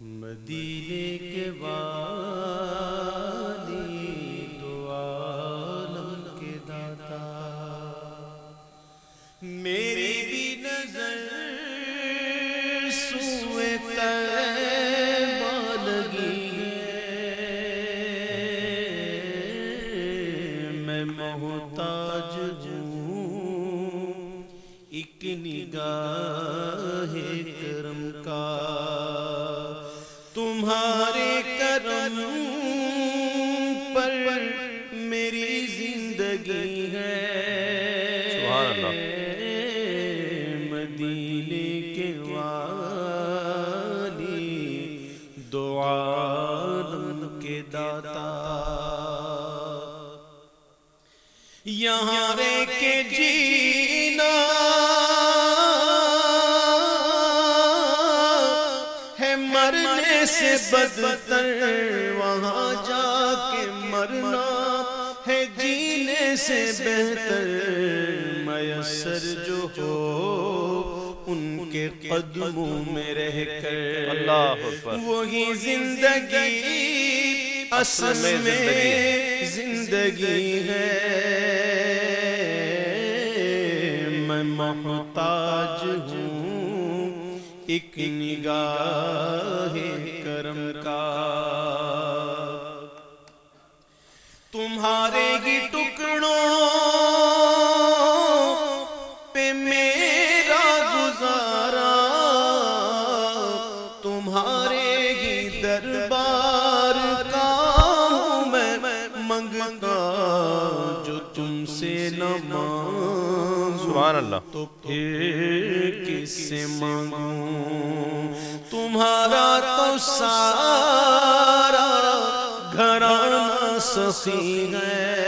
مدینے کے والی دو عالم کے داتا۔ میری بھی نظر سوئے طیبہ لگی ہے۔ میں محتاج ہوں، ایک نگاہ کرم کا۔ تمہارے کرم پر میری زندگی ہے۔ مدینے کے والی دو عالم کے داتا۔ یہاں رہ کے جینا سے بدتر وہاں جا کے مرنا ہے جینے سے بہتر۔ میسر جو ہو ان کے قدموں میں رہ کر۔ اللہ وہی زندگی اصل میں زندگی ہے۔ میں محتاج ہوں۔ ایک نگاہ کرم کا۔ تمہارے ہی ٹکڑوں پہ میرا گزارا۔ تمہارے ہی دربار کا ہوں میں، منگتا جو تم سے نہ مانگوں سبحان اللہ۔ تو پھر کس سے مانگوں تمہارا تو سارا گھرانہ سخی ہے۔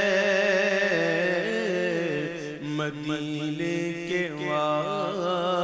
مدینے کے وار